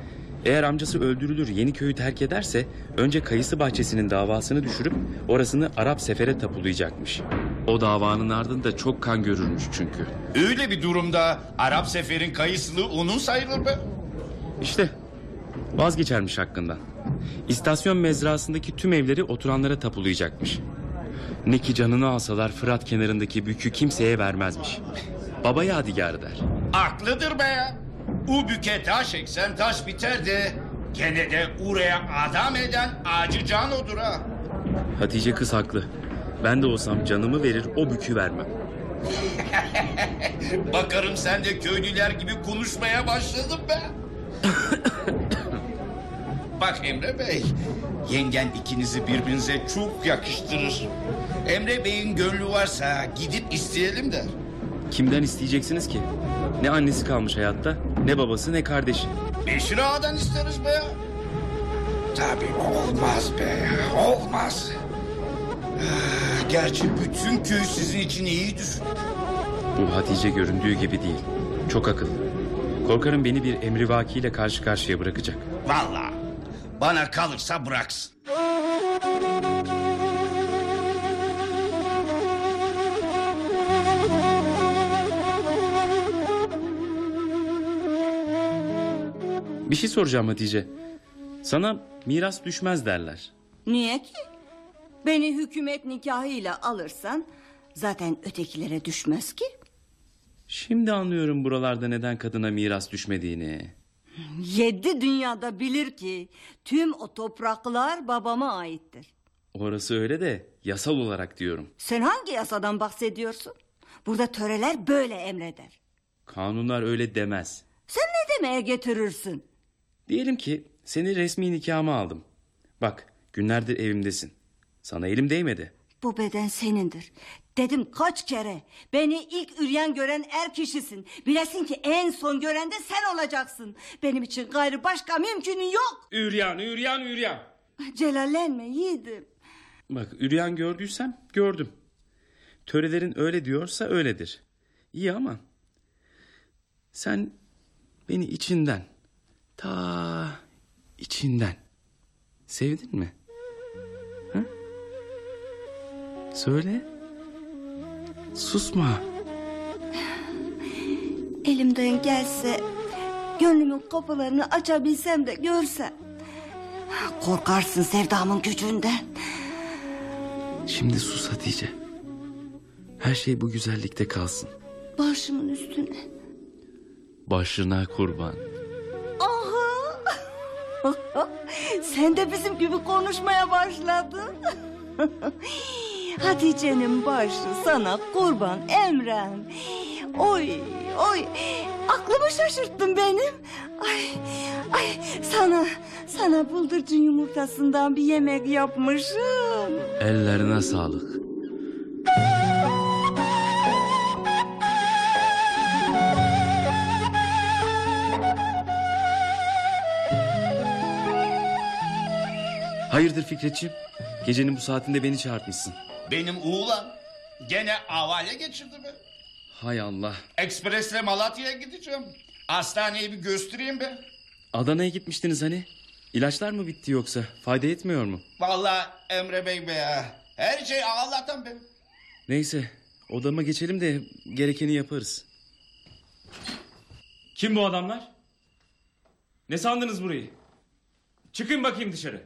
eğer amcası öldürülür Yeniköy'ü terk ederse önce kayısı bahçesinin davasını düşürüp orasını Arap sefere tapulayacakmış. O davanın ardında çok kan görürmüş çünkü. Öyle bir durumda Arap seferin kayısılığı onun sayılır be. İşte vazgeçermiş hakkından. İstasyon mezrasındaki tüm evleri oturanlara tapulayacakmış. Ne ki canını alsalar Fırat kenarındaki bükü kimseye vermezmiş. Baba yadigarı der. Aklıdır be. U büke taş eksen taş biter de gene de oraya adam eden acı can odur ha. Hatice kız haklı. Ben de olsam canımı verir o bükü vermem. Bakarım sen de köylüler gibi konuşmaya başladın be. Bak Emre Bey, yengen ikinizi birbirinize çok yakıştırır. Emre Bey'in gönlü varsa gidip isteyelim der. Kimden isteyeceksiniz ki? Ne annesi kalmış hayatta, ne babası ne kardeşi. Beşir Ağa'dan isteriz be ya. Tabii olmaz be olmaz. Gerçi bütün köy sizin için iyi düşün. Bu Hatice göründüğü gibi değil. Çok akıllı. Korkarım beni bir emrivakiyle karşı karşıya bırakacak. Vallahi bana kalırsa bıraksın. Bir şey soracağım Hatice. Sana miras düşmez derler. Niye ki? Beni hükümet nikahıyla alırsan zaten ötekilere düşmez ki. Şimdi anlıyorum buralarda neden kadına miras düşmediğini. Yedi dünyada bilir ki tüm o topraklar babama aittir. Orası öyle de yasal olarak diyorum. Sen hangi yasadan bahsediyorsun? Burada töreler böyle emreder. Kanunlar öyle demez. Sen ne demeye getirirsin? Diyelim ki seni resmi nikahıma aldım. Bak günlerdir evimdesin. Sana elim değmedi. Bu beden senindir. Dedim kaç kere. Beni ilk üryan gören er kişisin. Bilesin ki en son gören de sen olacaksın. Benim için gayrı başka mümkünün yok. Üryan, üryan, üryan. Celallenme yiğidim. Bak üryan gördüysem gördüm. Törelerin öyle diyorsa öyledir. İyi ama sen beni içinden ta içinden sevdin mi? Söyle. Susma. Elimden gelse gönlümün kapılarını açabilsem de görsem. Korkarsın sevdamın gücünden. Şimdi sus Hatice. Her şey bu güzellikte kalsın. Başımın üstüne. Başına kurban. Aha! Sen de bizim gibi konuşmaya başladın. Hatice'nin başı sana kurban Emrem. Oy oy aklımı şaşırttın benim. Ay ay sana sana bıldırcın yumurtasından bir yemek yapmışım. Ellerine sağlık. Hayırdır Fikretciğim? Gecenin bu saatinde beni çağırtmışsın. Benim oğlan gene avale geçirdi be. Hay Allah. Ekspresle Malatya'ya gideceğim. Hastaneyi bir göstereyim be. Adana'ya gitmiştiniz hani. İlaçlar mı bitti yoksa? Fayda etmiyor mu? Vallahi Emre Bey be ya. Her şey Allah'tan be. Neyse odama geçelim de gerekeni yaparız. Kim bu adamlar? Ne sandınız burayı? Çıkın bakayım dışarı.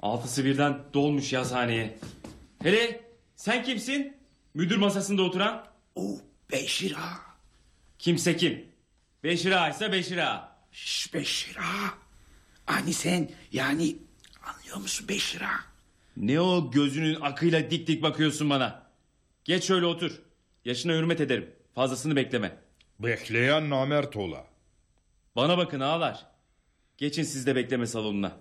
Altısı birden dolmuş yazhaneye. Hele sen kimsin? Müdür masasında oturan? O Beşir ağa. Kimse kim? Beşir Ağa ise Beşir Ağa. Şş Beşir ağa. Hani sen yani anlıyor musun Beşir ağa? Ne o gözünün akıyla dik dik bakıyorsun bana? Geç şöyle otur. Yaşına hürmet ederim. Fazlasını bekleme. Bekleyen namert ola. Bana bakın ağalar. Geçin siz de bekleme salonuna.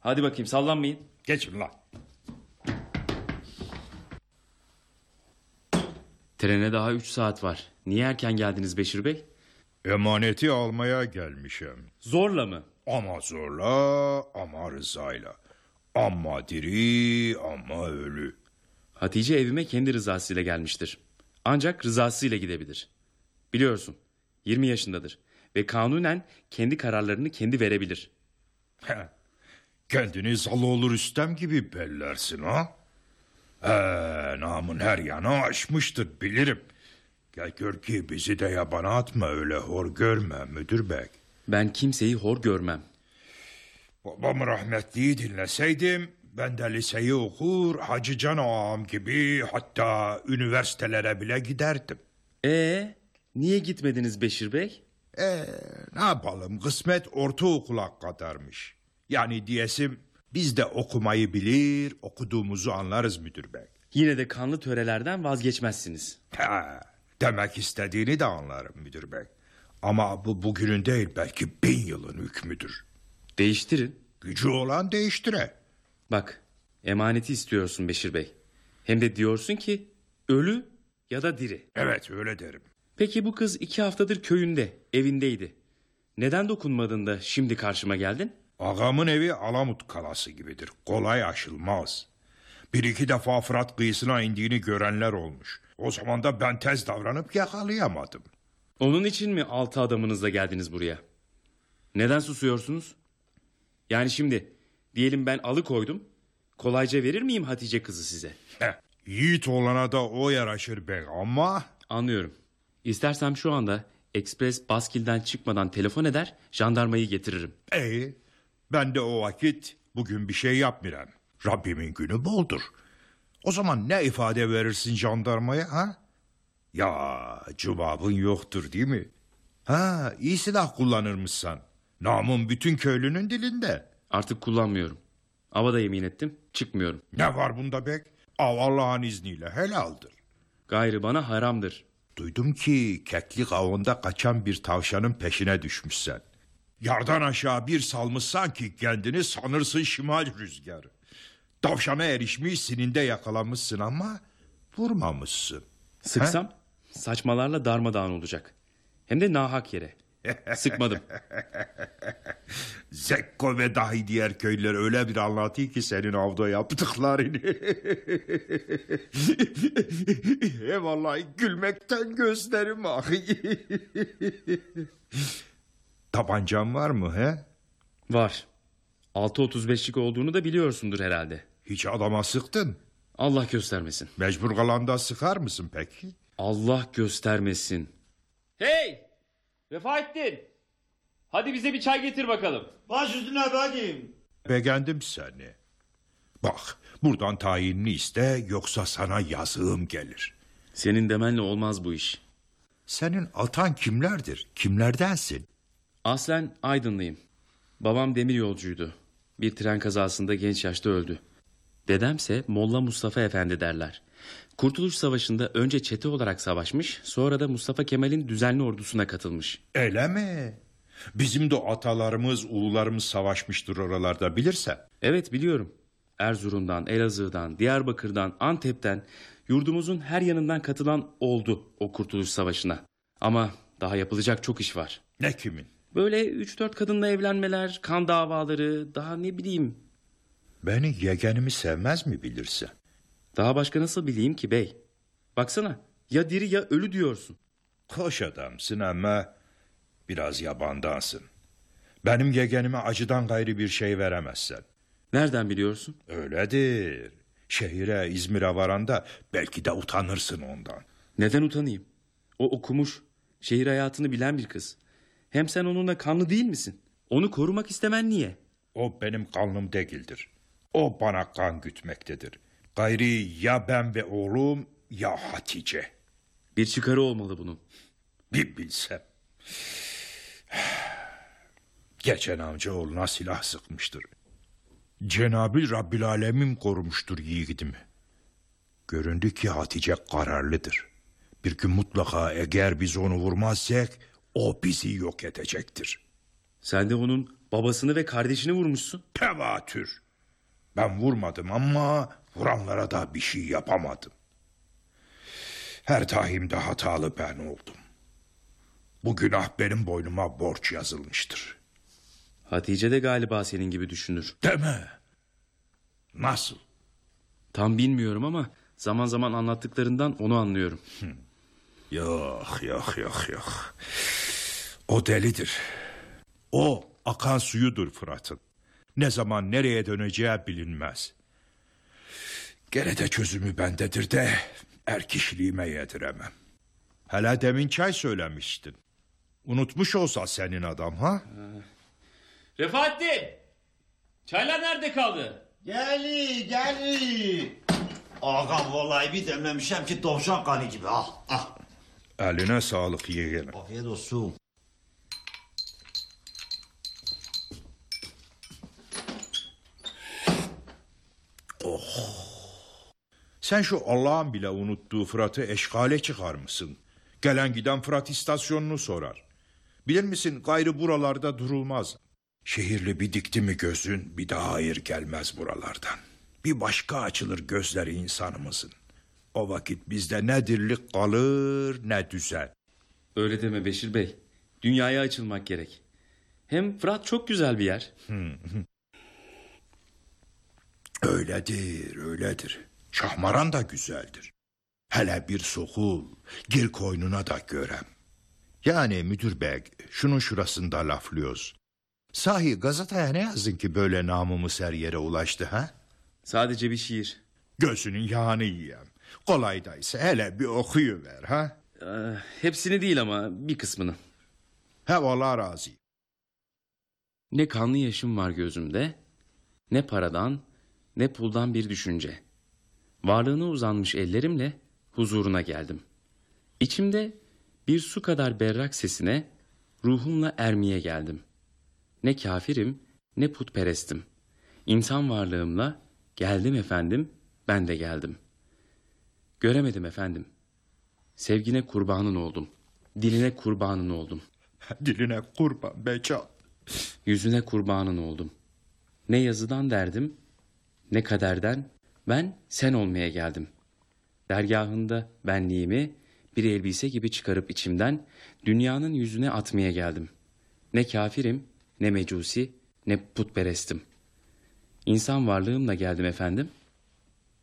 Hadi bakayım sallanmayın. Geçin lan. Trene daha üç saat var. Niye erken geldiniz Beşir Bey? Emaneti almaya gelmişim. Zorla mı? Ama zorla ama rızayla. Ama diri ama ölü. Hatice evime kendi rızasıyla gelmiştir. Ancak rızasıyla gidebilir. Biliyorsun 20 yaşındadır. Ve kanunen kendi kararlarını kendi verebilir. Kendini Zaloğlu Rüstem gibi bellersin ha? Ee, namın her yanı aşmıştır bilirim. Gel gör ki bizi de yabana atma öyle hor görme müdür bey. Ben kimseyi hor görmem. Babam rahmetliyi dinleseydim ben de liseyi okur Hacı Can ağam gibi hatta üniversitelere bile giderdim. Ee, niye gitmediniz Beşir Bey? Ee, ne yapalım kısmet ortaokula kadarmış. Yani diyesim biz de okumayı bilir okuduğumuzu anlarız müdür bey. Yine de kanlı törelerden vazgeçmezsiniz. Ha, demek istediğini de anlarım müdür bey. Ama bu bugünün değil belki bin yılın hükmüdür. Değiştirin. Gücü olan değiştire. Bak, emaneti istiyorsun Beşir Bey. Hem de diyorsun ki ölü ya da diri. Evet öyle derim. Peki bu kız iki haftadır köyünde, evindeydi. Neden dokunmadın da şimdi karşıma geldin? Ağamın evi Alamut kalası gibidir. Kolay aşılmaz. Bir iki defa Fırat kıyısına indiğini görenler olmuş. O zaman da ben tez davranıp yakalayamadım. Onun için mi altı adamınızla geldiniz buraya? Neden susuyorsunuz? Yani şimdi diyelim ben alıkoydum. Kolayca verir miyim Hatice kızı size? Heh, yiğit olana da o yaraşır bey ama... Anlıyorum. İstersem şu anda ekspres Baskil'den çıkmadan telefon eder, jandarmayı getiririm. Ee, ben de o vakit bugün bir şey yapmıram. Rabbimin günü boldur. O zaman ne ifade verirsin jandarmaya ha? Ya cevabın yoktur değil mi? Ha iyi silah kullanırmışsan. Namın bütün köylünün dilinde. Artık kullanmıyorum. Ava da yemin ettim, çıkmıyorum. Ne var bunda bek? Av Allah'ın izniyle helaldir. Gayrı bana haramdır. Duydum ki keklik avında kaçan bir tavşanın peşine düşmüşsen. Yardan aşağı bir salmışsan ki kendini sanırsın şimal rüzgarı. Tavşana erişmiş sininde yakalamışsın ama vurmamışsın. Sıksam saçmalarla darmadağın olacak. Hem de nahak yere. Sıkmadım. Zekko ve dahi diğer köylüler öyle bir anlatıyor ki senin avda yaptıklarını. He vallahi gülmekten gözlerim akıyor. Tabancan var mı he? Var. 6.35'lik olduğunu da biliyorsundur herhalde. Hiç adama sıktın. Allah göstermesin. Mecbur kalanda sıkar mısın peki? Allah göstermesin. Hey! Vefaettin! Hadi bize bir çay getir bakalım. Baş üstüne bacım. Beğendim seni. Bak buradan tayinini iste yoksa sana yazığım gelir. Senin demenle olmaz bu iş. Senin atan kimlerdir? Kimlerdensin? Aslen Aydınlıyım. Babam demir yolcuydu. Bir tren kazasında genç yaşta öldü. Dedemse Molla Mustafa Efendi derler. Kurtuluş Savaşı'nda önce çete olarak savaşmış, sonra da Mustafa Kemal'in düzenli ordusuna katılmış. Öyle mi? Bizim de atalarımız, ulularımız savaşmıştır oralarda bilirsen. Evet biliyorum. Erzurum'dan, Elazığ'dan, Diyarbakır'dan, Antep'ten, yurdumuzun her yanından katılan oldu o Kurtuluş Savaşı'na. Ama daha yapılacak çok iş var. Ne kimin? Böyle üç dört kadınla evlenmeler, kan davaları, daha ne bileyim. Beni yegenimi sevmez mi bilirsen? Daha başka nasıl bileyim ki bey? Baksana ya diri ya ölü diyorsun. Koş adamsın ama biraz yabandansın. Benim yegenime acıdan gayrı bir şey veremezsen. Nereden biliyorsun? Öyledir. Şehire, İzmir'e varanda belki de utanırsın ondan. Neden utanayım? O okumuş, şehir hayatını bilen bir kız. Hem sen onunla kanlı değil misin? Onu korumak istemen niye? O benim kanlım değildir. O bana kan gütmektedir. Gayri ya ben ve oğlum ya Hatice. Bir çıkarı olmalı bunun. Bir bilsem. Geçen amcaoğluna silah sıkmıştır. Cenab-ı Rabbil Alemin korumuştur yiğidimi. Göründü ki Hatice kararlıdır. Bir gün mutlaka eğer biz onu vurmazsak o bizi yok edecektir. Sen de onun babasını ve kardeşini vurmuşsun. Tevatür. Ben vurmadım ama vuranlara da bir şey yapamadım. Her tahimde hatalı ben oldum. Bu günah benim boynuma borç yazılmıştır. Hatice de galiba senin gibi düşünür. Deme. Nasıl? Tam bilmiyorum ama zaman zaman anlattıklarından onu anlıyorum. Yok yok yok yok. O delidir. O akan suyudur Fırat'ın. Ne zaman nereye döneceği bilinmez. Gene de çözümü bendedir de er kişiliğime yediremem. Hele demin çay söylemiştin. Unutmuş olsa senin adam ha? Refahattin! Çaylar nerede kaldı? Geli geli. Ağam vallahi bir demlemişim ki tavşan kanı gibi. Ah ah. Eline sağlık yeğenim. Afiyet olsun. Sen şu Allah'ın bile unuttuğu Fırat'ı eşkale çıkarmışsın. Gelen giden Fırat istasyonunu sorar. Bilir misin gayrı buralarda durulmaz. Şehirli bir dikti mi gözün bir daha hayır gelmez buralardan. Bir başka açılır gözleri insanımızın. O vakit bizde ne dirlik kalır ne düzen. Öyle deme Beşir Bey. Dünyaya açılmak gerek. Hem Fırat çok güzel bir yer. Öyledir, öyledir. Şahmaran da güzeldir. Hele bir sokul, gir koynuna da görem. Yani müdür bey, şunun şurasında laflıyoruz. Sahi gazeteye ne yazdın ki böyle namımız her yere ulaştı ha? Sadece bir şiir. Gözünün yağını yiyem. Kolaydaysa hele bir okuyuver ha? Ee, hepsini değil ama bir kısmını. He valla razı. Ne kanlı yaşım var gözümde, ne paradan, ne puldan bir düşünce. Varlığına uzanmış ellerimle huzuruna geldim. İçimde bir su kadar berrak sesine ruhumla ermeye geldim. Ne kafirim ne putperestim. İnsan varlığımla geldim efendim ben de geldim. Göremedim efendim. Sevgine kurbanın oldum. Diline kurbanın oldum. Diline kurban becan. Yüzüne kurbanın oldum. Ne yazıdan derdim, ne kaderden ben sen olmaya geldim. Dergahında benliğimi bir elbise gibi çıkarıp içimden dünyanın yüzüne atmaya geldim. Ne kafirim, ne mecusi, ne putperestim. İnsan varlığımla geldim efendim.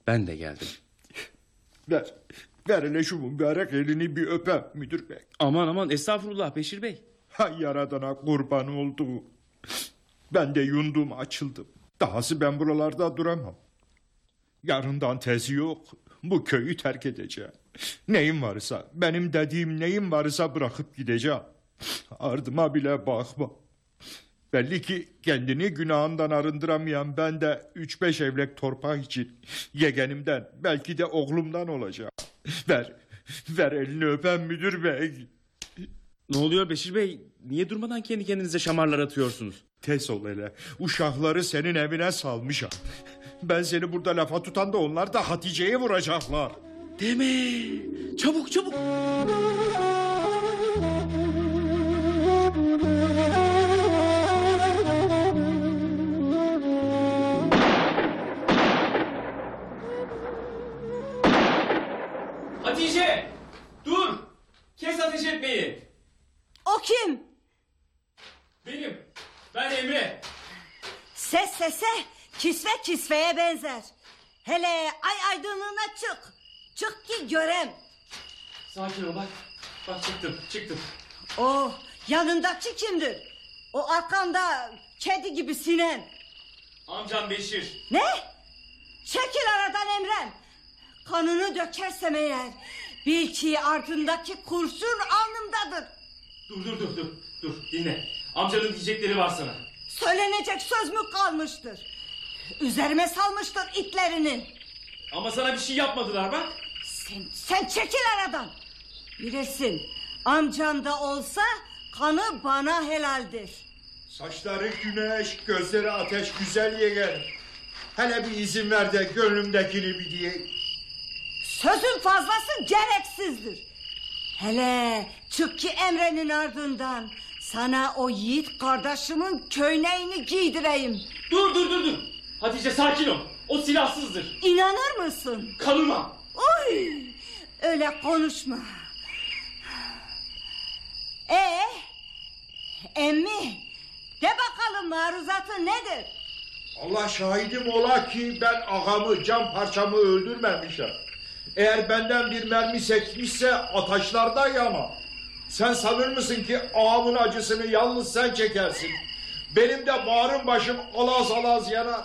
Ben de geldim. Ver. Ver hele şu mübarek elini bir öpem müdür bey. Aman aman estağfurullah Beşir Bey. Hay yaradana kurban oldu. Ben de yundum açıldım. Dahası ben buralarda duramam. Yarından tezi yok. Bu köyü terk edeceğim. Neyim varsa, benim dediğim neyim varsa bırakıp gideceğim. Ardıma bile bakma. Belli ki kendini günahından arındıramayan ben de üç beş evlek torpak için yegenimden belki de oğlumdan olacağım. Ver, ver elini öpen müdür bey. Ne oluyor Beşir Bey? Niye durmadan kendi kendinize şamarlar atıyorsunuz? Tez ol hele. Uşakları senin evine salmışam. Ben seni burada lafa tutan da onlar da Hatice'yi vuracaklar. Deme. Çabuk çabuk. Hatice! Dur! Kes ateş etmeyi. O kim? Benim. Ben Emre. Ses sese, kisve kisveye benzer. Hele ay aydınlığına çık. Çık ki görem. Sakin ol bak. Bak çıktım çıktım. O yanındaki kimdir? O arkanda kedi gibi sinen. Amcam Beşir. Ne? Çekil aradan Emrem. Kanını dökersem eğer bil ki ardındaki kurşun alnımdadır. Dur dur dur dur. Dur dinle. Amcanın diyecekleri var sana. Söylenecek söz mü kalmıştır? Üzerime salmıştır itlerini. Ama sana bir şey yapmadılar bak. Sen, sen çekil aradan. Bilirsin amcam da olsa kanı bana helaldir. Saçları güneş, gözleri ateş güzel yeğen. Hele bir izin ver de gönlümdekini bir diyeyim. Sözün fazlası gereksizdir. Hele çık ki Emre'nin ardından sana o yiğit kardeşimin köyneğini giydireyim. Dur dur dur dur. Hatice sakin ol. O silahsızdır. İnanır mısın? Kanıma. Oy, öyle konuşma. Ee, emmi, de bakalım maruzatı nedir? Allah şahidim ola ki ben ağamı, can parçamı öldürmemişim. Eğer benden bir mermi sekmişse ataşlarda yana. Sen sanır mısın ki ağamın acısını yalnız sen çekersin? Benim de bağrım başım alaz alaz yanar.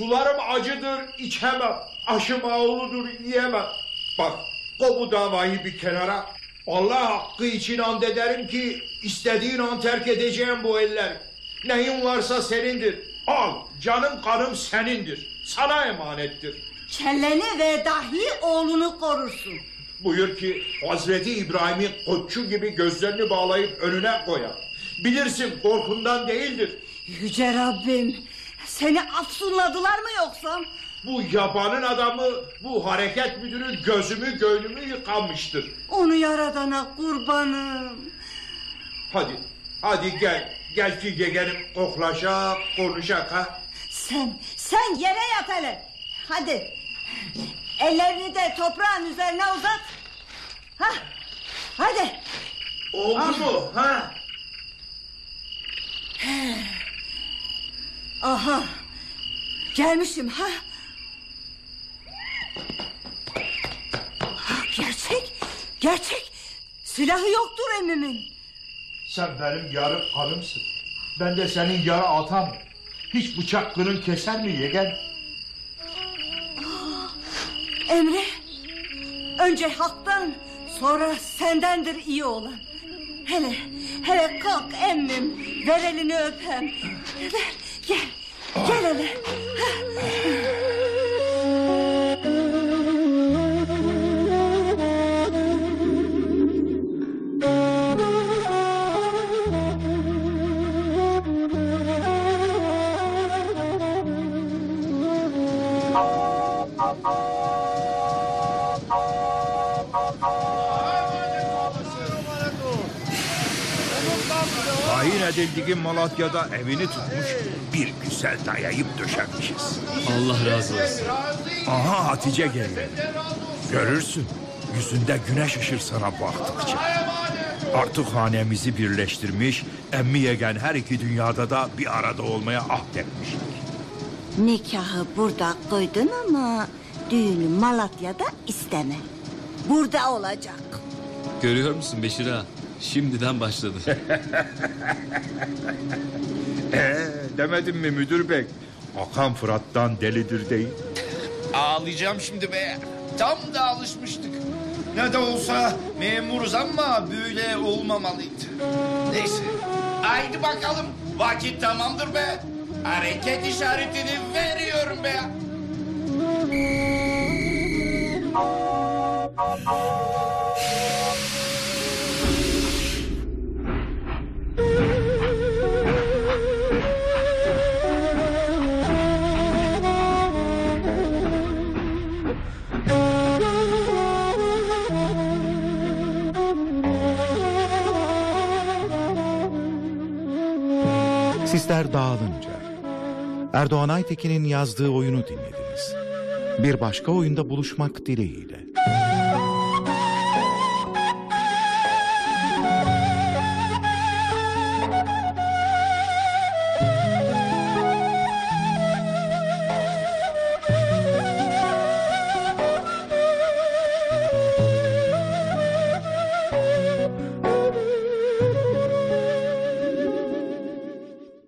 Sularım acıdır içemem. Aşım ağuludur yiyemem. Bak o bu davayı bir kenara. Allah hakkı için and ederim ki istediğin an terk edeceğim bu eller. Neyin varsa senindir. Al canım kanım senindir. Sana emanettir. Kelleni ve dahi oğlunu korursun. Buyur ki Hazreti İbrahim'in koçu gibi gözlerini bağlayıp önüne koyar. Bilirsin korkundan değildir. Yüce Rabbim, seni afsunladılar mı yoksa? Bu yabanın adamı bu hareket müdürü gözümü gönlümü yıkamıştır. Onu yaradana kurbanım. Hadi hadi gel gel ki gegenim koklaşak konuşak ha. Sen, sen yere yat hele. Hadi. Ellerini de toprağın üzerine uzat. Ha, hadi. Oldu mu ha? Aha. Gelmişim ha. Ha, Gerçek, gerçek. Silahı yoktur emmimin. Sen benim yarı kanımsın. Ben de senin yarı atam. Hiç bıçak kırın keser mi yegen? Emre, önce haktan sonra sendendir iyi olan. Hele, hele kalk emmim, ver elini öpem. Ver, Gel. Oh. Gel hele. Tayin edildiği Malatya'da evini tutmuş bir güzel dayayıp döşenmişiz. Allah razı olsun. Aha Hatice geliyor. Görürsün yüzünde güneş ışır sana baktıkça. Artık hanemizi birleştirmiş, emmi yegen her iki dünyada da bir arada olmaya ahdetmiştik. Nikahı burada koydun ama düğünü Malatya'da isteme. Burada olacak. Görüyor musun Beşir ağa? Şimdiden başladı. Ee, demedim mi müdür bey? Akan Fırat'tan delidir değil. Ağlayacağım şimdi be. Tam da alışmıştık. Ne de olsa memuruz ama böyle olmamalıydı. Neyse. Haydi bakalım. Vakit tamamdır be. Hareket işaretini veriyorum be. Sisler dağılınca Erdoğan Aytekin'in yazdığı oyunu dinlediniz. Bir başka oyunda buluşmak dileğiyle.